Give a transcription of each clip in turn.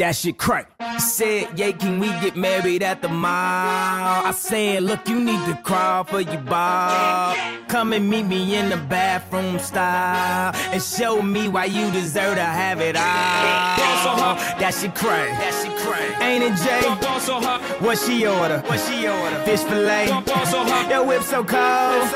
That shit crack. Said, yeah, can we get married at the mall? I said, look, you need to crawl for your bar. Come and meet me in the bathroom style and show me why you deserve to have it all. That shit crack. That shit crack. Ain't it Jay? What she order? What she order? Fish fillet. Your whip so cold.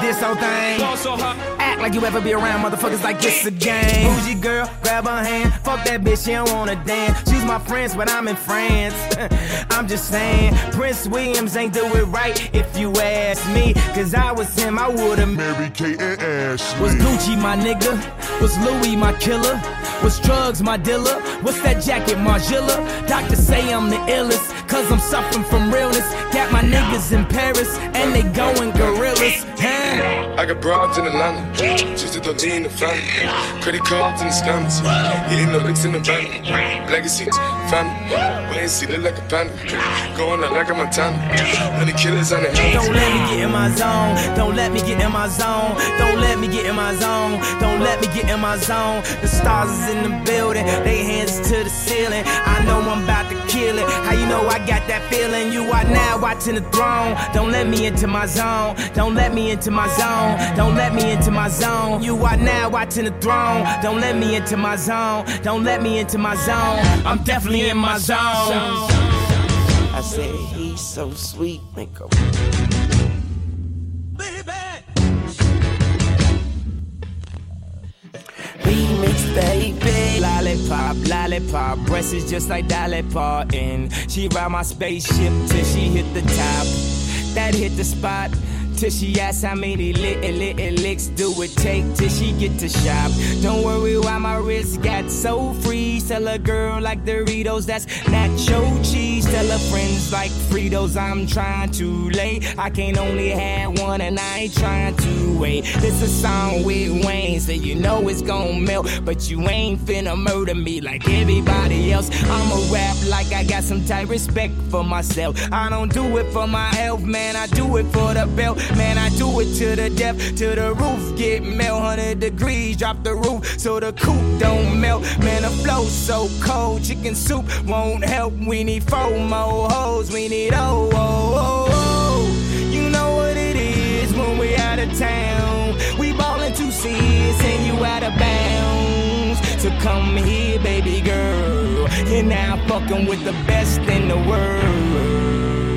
This whole thing. Act like you ever be around motherfuckers like this again. Bougie girl, grab her hand. Fuck that bitch, she don't wanna dance. She's my friends but I'm in France. I'm just saying, Prince Williams ain't do it right if you ask me. Cause I was him, I would've Mary Kate and Ashley. was Gucci my nigga? Was Louis my killer? Was drugs my dealer? What's that jacket, Margiela? Doctors say I'm the illest, cause I'm suffering from realness. Got my niggas in Paris, broads in Atlanta, just to the lean the family. Credit cards in the hitting the licks in the van. Legacies, family, wait and see, look like a panda. Going out like a Montana, killers on the Don't let me get in my zone. Don't let me get in my zone. Don't let me get in my zone. Don't let me get in my zone. The stars is in the building. They hands to the ceiling. Know I got that feeling? You are now watching the throne. Don't let me into my zone. Don't let me into my zone. Don't let me into my zone. You are now watching the throne. Don't let me into my zone. Don't let me into my zone. I'm definitely in my zone. I said he's so sweet, make a remix, baby. Lollipop, lollipop, breasts is just like Dolly Parton. She ride my spaceship till she hit the top. That hit the spot. Till she asks how many little, little licks do it take till she get to shop. Don't worry why my wrist got so free. Tell a girl like Doritos, that's nacho cheese. Tell her friends like Fritos, I'm trying to lay. I can only have one and I ain't trying to wait. This a song with Wayne, so you know it's gon' melt. But you ain't finna murder me like everybody else. I'ma rap like I got some type respect for myself. I don't do it for my health, man. I do it for the belt. Man, I do it to the depth, to the roof. Get melt 100 degrees, drop the roof so the coop don't melt. Man, the flow so cold. Chicken soup won't help. We need four more hoes. We need oh, oh, oh. You know what it is when we out of town. We ballin' two C's and you out of bounds. So come here, baby girl. You're now fucking with the best in the world.